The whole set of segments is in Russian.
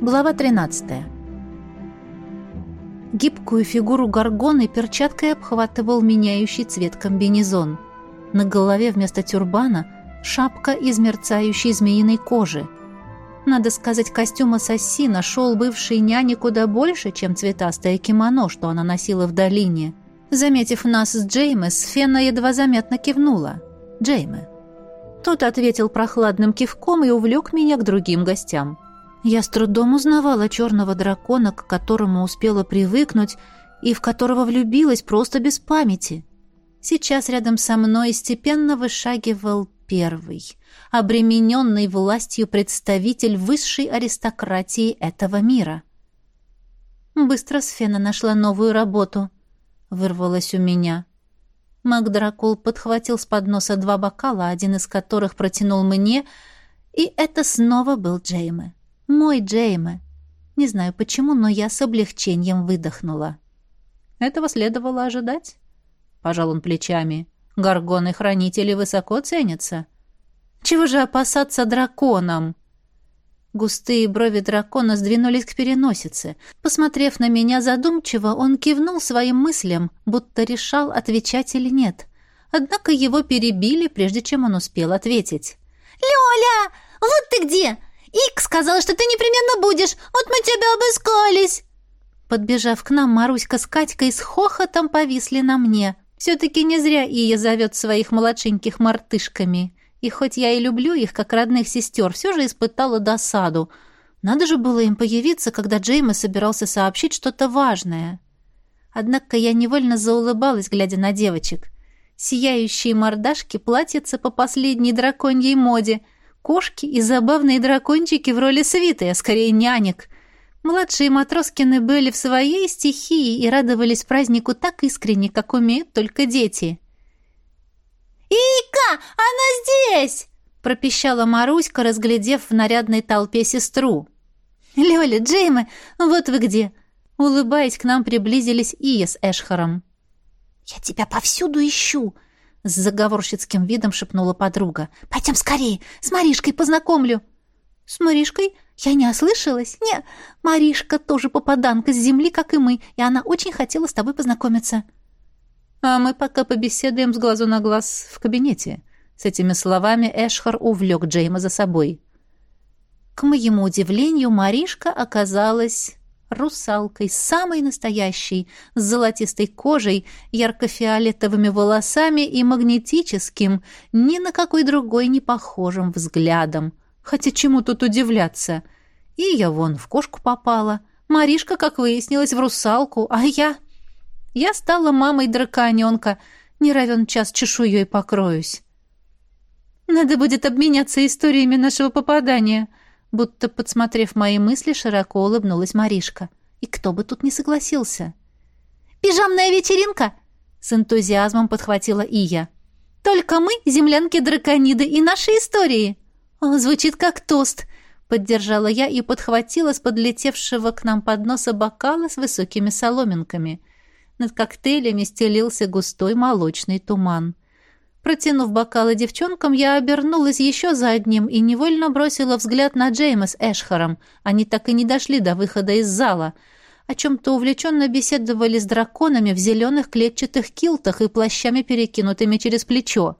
Глава 13. Гибкую фигуру горгоны перчаткой обхватывал меняющий цвет комбинезон. На голове вместо тюрбана шапка из мерцающей змеиной кожи. Надо сказать, костюм ассасси нашел бывшей няне куда больше, чем цветастое кимоно, что она носила в долине. Заметив нас с Джеймес, Фена едва заметно кивнула. Джейме. Тот ответил прохладным кивком и увлек меня к другим гостям. Я с трудом узнавала черного дракона, к которому успела привыкнуть и в которого влюбилась просто без памяти. Сейчас рядом со мной степенно вышагивал первый, обремененный властью представитель высшей аристократии этого мира. Быстро Сфена нашла новую работу. Вырвалась у меня. Макдракул подхватил с подноса два бокала, один из которых протянул мне, и это снова был Джейме. Мой Джейме. Не знаю почему, но я с облегчением выдохнула. Этого следовало ожидать. Пожал он плечами. Горгоны-хранители высоко ценятся. Чего же опасаться драконом? Густые брови дракона сдвинулись к переносице. Посмотрев на меня задумчиво, он кивнул своим мыслям, будто решал, отвечать или нет. Однако его перебили, прежде чем он успел ответить. «Лёля, вот ты где! Ик сказала, что ты непременно будешь. Вот мы тебя обыскались!» Подбежав к нам, Маруська с Катькой с хохотом повисли на мне. Все-таки не зря Ия зовет своих младшеньких мартышками. И хоть я и люблю их, как родных сестер, все же испытала досаду. Надо же было им появиться, когда Джейма собирался сообщить что-то важное. Однако я невольно заулыбалась, глядя на девочек. Сияющие мордашки платьица по последней драконьей моде — Кошки и забавные дракончики в роли свиты, а скорее нянек. Младшие Матроскины были в своей стихии и радовались празднику так искренне, как умеют только дети. «Ика, она здесь!» — пропищала Маруська, разглядев в нарядной толпе сестру. «Лёля, Джейме, вот вы где!» Улыбаясь, к нам приблизились Ия с Эшхаром. «Я тебя повсюду ищу!» С заговорщицким видом шепнула подруга. «Пойдем скорее, с Маришкой познакомлю». «С Маришкой? Я не ослышалась? Не, Маришка тоже попаданка с земли, как и мы, и она очень хотела с тобой познакомиться». «А мы пока побеседуем с глазу на глаз в кабинете». С этими словами Эшхар увлек Джейма за собой. К моему удивлению, Маришка оказалась русалкой, самой настоящей, с золотистой кожей, ярко-фиолетовыми волосами и магнетическим, ни на какой другой не похожим взглядом. Хотя чему тут удивляться? И я вон в кошку попала. Маришка, как выяснилось, в русалку, а я... Я стала мамой драконенка, не равен час чешуей покроюсь. Надо будет обменяться историями нашего попадания — Будто, подсмотрев мои мысли, широко улыбнулась Маришка. И кто бы тут не согласился? «Пижамная вечеринка!» С энтузиазмом подхватила Ия. «Только мы, землянки-дракониды, и наши истории!» О, «Звучит как тост!» Поддержала я и подхватила с подлетевшего к нам подноса бокала с высокими соломинками. Над коктейлями стелился густой молочный туман. Протянув бокалы девчонкам, я обернулась еще за одним и невольно бросила взгляд на Джейма с Эшхаром. Они так и не дошли до выхода из зала. О чем-то увлеченно беседовали с драконами в зеленых клетчатых килтах и плащами, перекинутыми через плечо.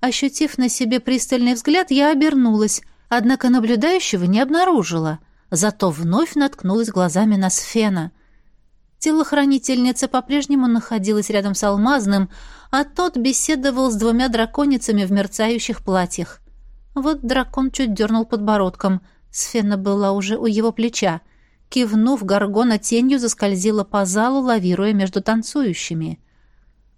Ощутив на себе пристальный взгляд, я обернулась, однако наблюдающего не обнаружила. Зато вновь наткнулась глазами на Сфена — Телохранительница по-прежнему находилась рядом с Алмазным, а тот беседовал с двумя драконицами в мерцающих платьях. Вот дракон чуть дернул подбородком. Сфена была уже у его плеча. Кивнув, Гаргона тенью заскользила по залу, лавируя между танцующими.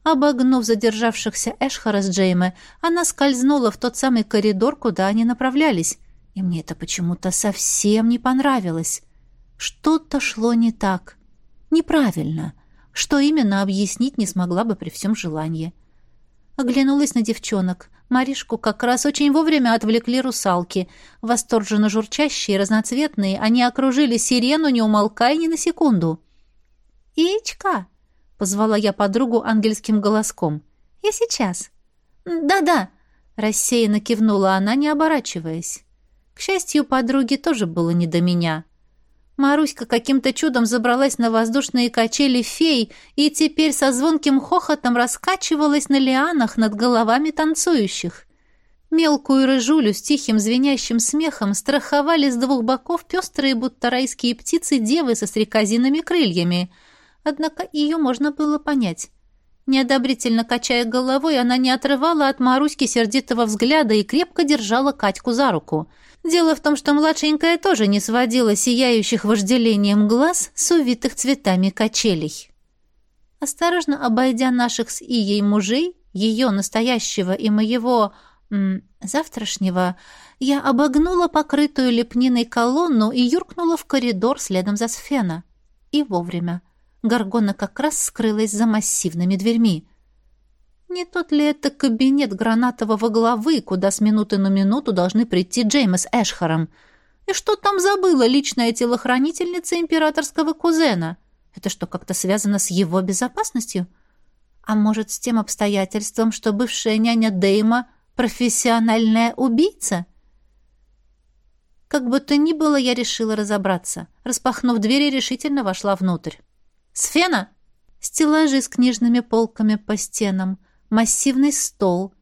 Обогнув задержавшихся Эшхара с Джейме, она скользнула в тот самый коридор, куда они направлялись. И мне это почему-то совсем не понравилось. Что-то шло не так. — Неправильно. Что именно, объяснить не смогла бы при всем желании. Оглянулась на девчонок. Маришку как раз очень вовремя отвлекли русалки. Восторженно журчащие, разноцветные, они окружили сирену, не умолкая ни на секунду. «Ичка!» — позвала я подругу ангельским голоском. «Я сейчас». «Да-да», — рассеянно кивнула она, не оборачиваясь. К счастью, подруге тоже было не до меня. Маруська каким-то чудом забралась на воздушные качели фей и теперь со звонким хохотом раскачивалась на лианах над головами танцующих. Мелкую рыжулю с тихим звенящим смехом страховали с двух боков пестрые будто райские птицы-девы со стрекозиными крыльями. Однако ее можно было понять. Неодобрительно качая головой, она не отрывала от Маруськи сердитого взгляда и крепко держала Катьку за руку. Дело в том, что младшенькая тоже не сводила сияющих вожделением глаз с увитых цветами качелей. Осторожно обойдя наших с Ией мужей, ее настоящего и моего м, завтрашнего, я обогнула покрытую лепниной колонну и юркнула в коридор следом за Сфена. И вовремя. Гаргона как раз скрылась за массивными дверьми. Не тот ли это кабинет гранатового главы, куда с минуты на минуту должны прийти Джеймс Эшхаром? И что там забыла личная телохранительница императорского кузена? Это что, как-то связано с его безопасностью? А может, с тем обстоятельством, что бывшая няня Дейма — профессиональная убийца? Как бы то ни было, я решила разобраться. Распахнув двери, решительно вошла внутрь. «Сфена!» Стеллажи с книжными полками по стенам, массивный стол,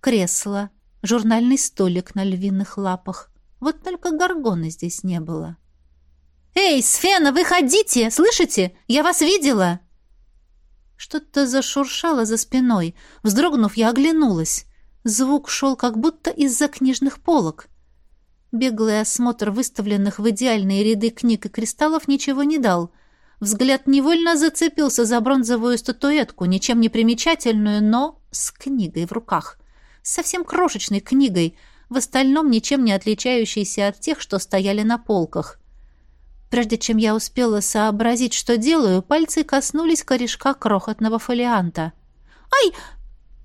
кресло, журнальный столик на львиных лапах. Вот только горгоны здесь не было. «Эй, Сфена, выходите! Слышите? Я вас видела!» Что-то зашуршало за спиной. Вздрогнув, я оглянулась. Звук шел как будто из-за книжных полок. Беглый осмотр выставленных в идеальные ряды книг и кристаллов ничего не дал. Взгляд невольно зацепился за бронзовую статуэтку, ничем не примечательную, но с книгой в руках. Совсем крошечной книгой, в остальном ничем не отличающейся от тех, что стояли на полках. Прежде чем я успела сообразить, что делаю, пальцы коснулись корешка крохотного фолианта. «Ай!»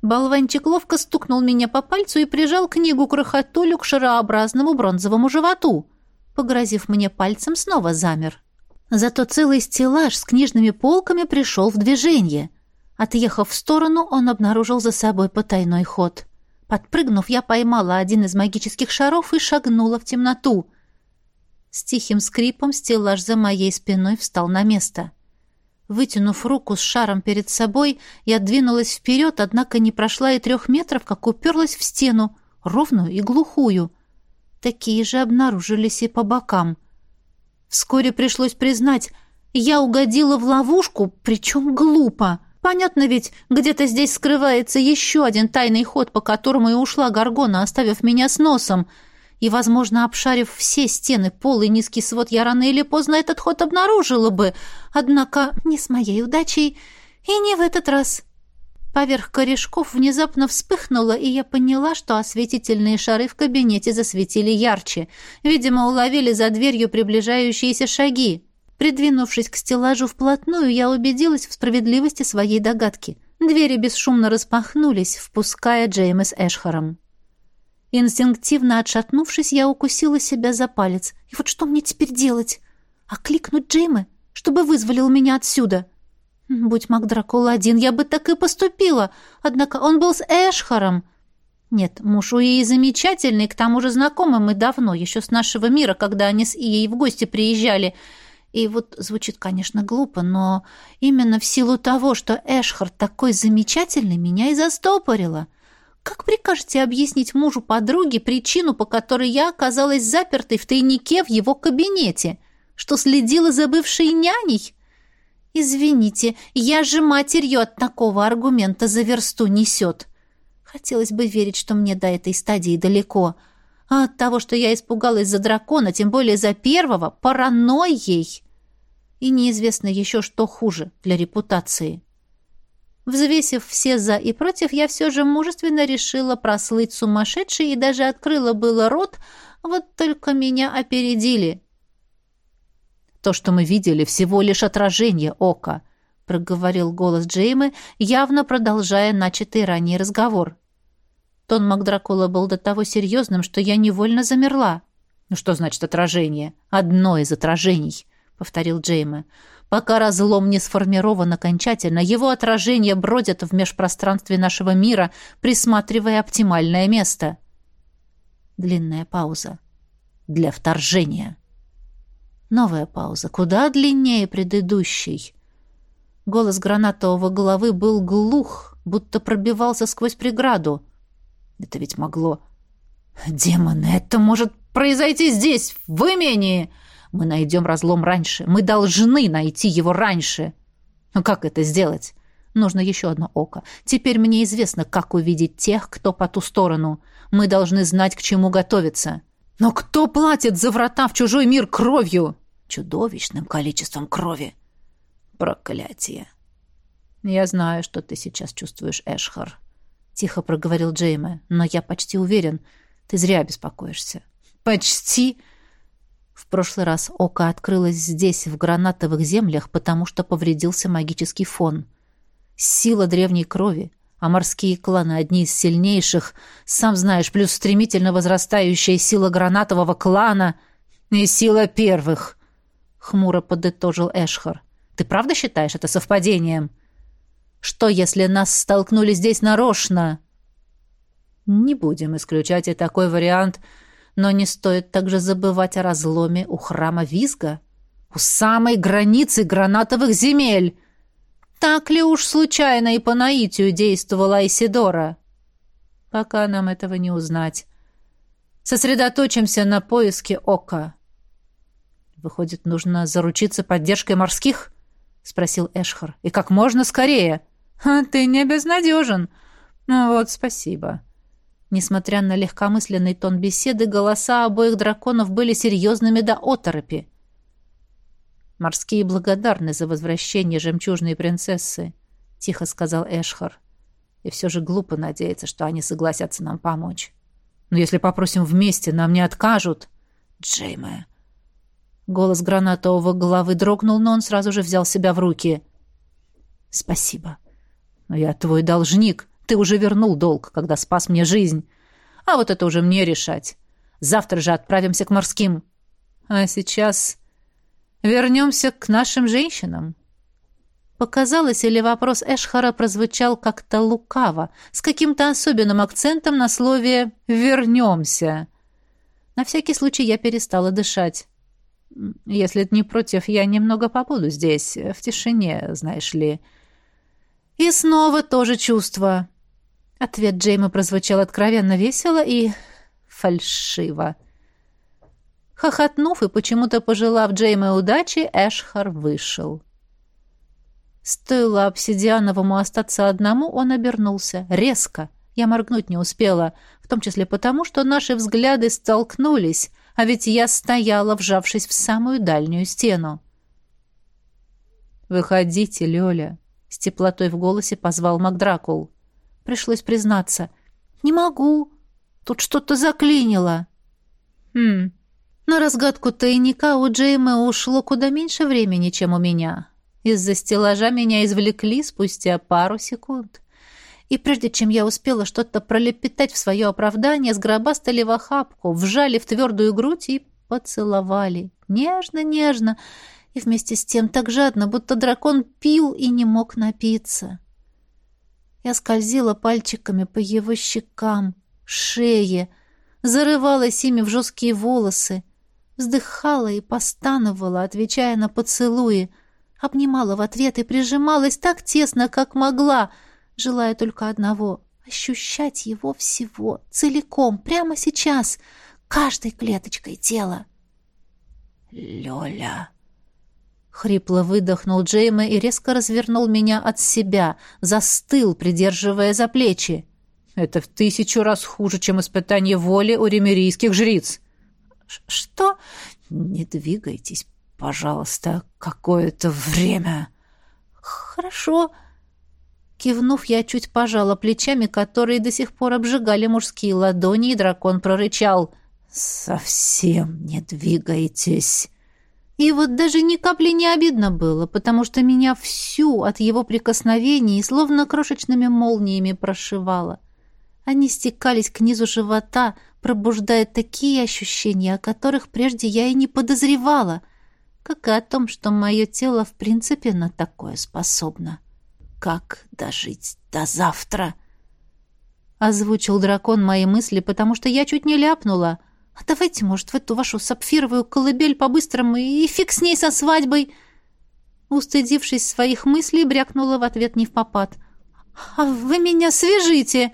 Болванчик ловко стукнул меня по пальцу и прижал книгу крохотулю к шарообразному бронзовому животу. Погрозив мне пальцем, снова замер. Зато целый стеллаж с книжными полками пришел в движение. Отъехав в сторону, он обнаружил за собой потайной ход. Подпрыгнув, я поймала один из магических шаров и шагнула в темноту. С тихим скрипом стеллаж за моей спиной встал на место. Вытянув руку с шаром перед собой, я двинулась вперед, однако не прошла и трех метров, как уперлась в стену, ровную и глухую. Такие же обнаружились и по бокам — Вскоре пришлось признать, я угодила в ловушку, причем глупо. Понятно ведь, где-то здесь скрывается еще один тайный ход, по которому и ушла Гаргона, оставив меня с носом. И, возможно, обшарив все стены, пол и низкий свод, я рано или поздно этот ход обнаружила бы. Однако не с моей удачей и не в этот раз. Поверх корешков внезапно вспыхнуло, и я поняла, что осветительные шары в кабинете засветили ярче. Видимо, уловили за дверью приближающиеся шаги. Придвинувшись к стеллажу вплотную, я убедилась в справедливости своей догадки. Двери бесшумно распахнулись, впуская Джейма с Эшхаром. Инстинктивно отшатнувшись, я укусила себя за палец. И вот что мне теперь делать? Окликнуть Джейма, чтобы вызволил меня отсюда? — Будь Макдракул один, я бы так и поступила. Однако он был с Эшхаром. Нет, муж у Ии замечательный, к тому же знакомы мы давно, еще с нашего мира, когда они с Ией в гости приезжали. И вот звучит, конечно, глупо, но именно в силу того, что Эшхар такой замечательный, меня и застопорило. Как прикажете объяснить мужу подруги причину, по которой я оказалась запертой в тайнике в его кабинете? Что следила за бывшей няней? «Извините, я же матерью от такого аргумента за версту несет». Хотелось бы верить, что мне до этой стадии далеко. А от того, что я испугалась за дракона, тем более за первого, паранойей. И неизвестно еще, что хуже для репутации. Взвесив все «за» и «против», я все же мужественно решила прослыть сумасшедшей и даже открыла было рот, вот только меня опередили. То, что мы видели, всего лишь отражение ока», — проговорил голос Джеймы, явно продолжая начатый ранее разговор. Тон Макдракула был до того серьезным, что я невольно замерла. «Ну что значит отражение? Одно из отражений», — повторил Джейме. «Пока разлом не сформирован окончательно, его отражения бродят в межпространстве нашего мира, присматривая оптимальное место». Длинная пауза. для вторжения. Новая пауза, куда длиннее предыдущей. Голос гранатового головы был глух, будто пробивался сквозь преграду. Это ведь могло... Демоны, это может произойти здесь, в имении! Мы найдем разлом раньше. Мы должны найти его раньше. Но как это сделать? Нужно еще одно око. Теперь мне известно, как увидеть тех, кто по ту сторону. Мы должны знать, к чему готовиться. Но кто платит за врата в чужой мир кровью? Чудовищным количеством крови. Проклятие. Я знаю, что ты сейчас чувствуешь, Эшхар. Тихо проговорил Джейме, но я почти уверен, ты зря беспокоишься. Почти? В прошлый раз око открылось здесь, в гранатовых землях, потому что повредился магический фон. Сила древней крови, а морские кланы одни из сильнейших, сам знаешь, плюс стремительно возрастающая сила гранатового клана и сила первых, — хмуро подытожил Эшхар. Ты правда считаешь это совпадением? Что, если нас столкнули здесь нарочно? Не будем исключать и такой вариант — но не стоит также забывать о разломе у храма Визга, у самой границы гранатовых земель. Так ли уж случайно и по наитию действовала Айсидора? Пока нам этого не узнать. Сосредоточимся на поиске ока. Выходит, нужно заручиться поддержкой морских? спросил Эшхар. И как можно скорее. А ты не безнадежен. Ну вот, спасибо. Несмотря на легкомысленный тон беседы, голоса обоих драконов были серьезными до оторопи. «Морские благодарны за возвращение жемчужной принцессы», — тихо сказал Эшхар. «И все же глупо надеяться, что они согласятся нам помочь. Но если попросим вместе, нам не откажут». «Джейме». Голос гранатового головы дрогнул, но он сразу же взял себя в руки. «Спасибо. Но я твой должник», ты уже вернул долг, когда спас мне жизнь. А вот это уже мне решать. Завтра же отправимся к морским. А сейчас вернемся к нашим женщинам. Показалось, или вопрос Эшхара прозвучал как-то лукаво, с каким-то особенным акцентом на слове «вернемся». На всякий случай я перестала дышать. Если ты не против, я немного побуду здесь, в тишине, знаешь ли. И снова то же чувство. Ответ Джейма прозвучал откровенно весело и фальшиво. Хохотнув и почему-то пожелав Джейма удачи, Эшхар вышел. Стоило обсидиановому остаться одному, он обернулся. Резко. Я моргнуть не успела, в том числе потому, что наши взгляды столкнулись, а ведь я стояла, вжавшись в самую дальнюю стену. «Выходите, Лёля», — с теплотой в голосе позвал Макдракул. Пришлось признаться. «Не могу. Тут что-то заклинило». «Хм. На разгадку тайника у Джеймы ушло куда меньше времени, чем у меня. Из-за стеллажа меня извлекли спустя пару секунд. И прежде чем я успела что-то пролепетать в свое оправдание, сгробастали в охапку, вжали в твердую грудь и поцеловали. Нежно-нежно, и вместе с тем так жадно, будто дракон пил и не мог напиться. Я скользила пальчиками по его щекам, шее, зарывалась ими в жесткие волосы, вздыхала и постановала, отвечая на поцелуи, обнимала в ответ и прижималась так тесно, как могла, желая только одного — ощущать его всего, целиком, прямо сейчас, каждой клеточкой тела. «Лёля!» Хрипло выдохнул Джейма и резко развернул меня от себя, застыл, придерживая за плечи. Это в тысячу раз хуже, чем испытание воли у ремерийских жриц. Что? Не двигайтесь, пожалуйста, какое-то время. Хорошо. Кивнув, я чуть пожала плечами, которые до сих пор обжигали мужские ладони, и дракон прорычал: "Совсем не двигайтесь". И вот даже ни капли не обидно было, потому что меня всю от его прикосновений словно крошечными молниями прошивало. Они стекались к низу живота, пробуждая такие ощущения, о которых прежде я и не подозревала, как и о том, что мое тело в принципе на такое способно. «Как дожить до завтра?» Озвучил дракон мои мысли, потому что я чуть не ляпнула. А давайте, может, в эту вашу сапфировую колыбель по-быстрому и фиг с ней со свадьбой!» Устыдившись своих мыслей, брякнула в ответ не в попад. «А вы меня свяжите!»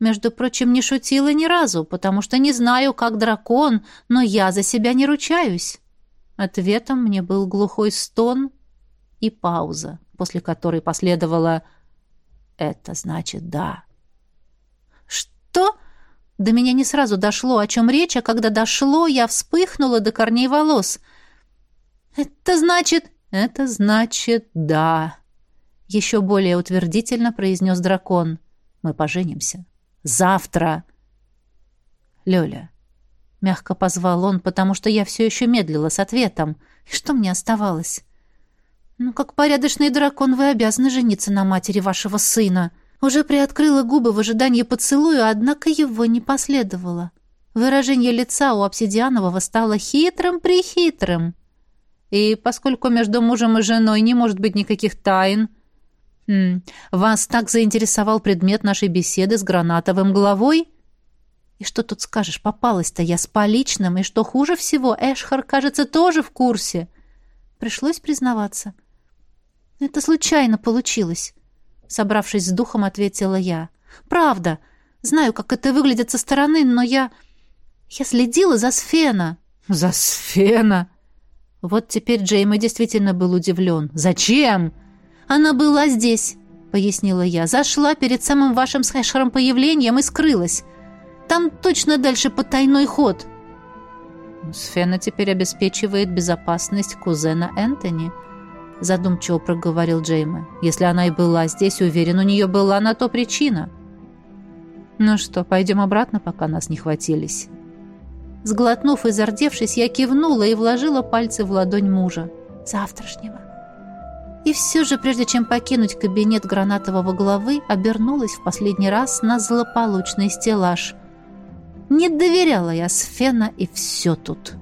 Между прочим, не шутила ни разу, потому что не знаю, как дракон, но я за себя не ручаюсь. Ответом мне был глухой стон и пауза, после которой последовало «Это значит да». «Что?» До меня не сразу дошло, о чем речь, а когда дошло, я вспыхнула до корней волос. «Это значит...» «Это значит да», — еще более утвердительно произнес дракон. «Мы поженимся. Завтра!» «Лёля!» — мягко позвал он, потому что я все еще медлила с ответом. И что мне оставалось? «Ну, как порядочный дракон, вы обязаны жениться на матери вашего сына!» Уже приоткрыла губы в ожидании поцелуя, однако его не последовало. Выражение лица у обсидианового стало хитрым-прихитрым. И поскольку между мужем и женой не может быть никаких тайн, Хм, вас так заинтересовал предмет нашей беседы с гранатовым главой? И что тут скажешь, попалась-то я с поличным, и что хуже всего, Эшхар, кажется, тоже в курсе. Пришлось признаваться. Это случайно получилось, собравшись с духом, ответила я. Правда, знаю, как это выглядит со стороны, но я... Я следила за Сфена. За Сфена? Вот теперь Джейми действительно был удивлен. «Зачем?» «Она была здесь», — пояснила я. «Зашла перед самым вашим с Хэшером появлением и скрылась. Там точно дальше потайной ход». «Сфена теперь обеспечивает безопасность кузена Энтони», — задумчиво проговорил Джейма. «Если она и была здесь, уверен, у нее была на то причина». «Ну что, пойдем обратно, пока нас не хватились». Сглотнув и зардевшись, я кивнула и вложила пальцы в ладонь мужа. «Завтрашнего». И все же, прежде чем покинуть кабинет гранатового главы, обернулась в последний раз на злополучный стеллаж. Не доверяла я Сфена, и все тут.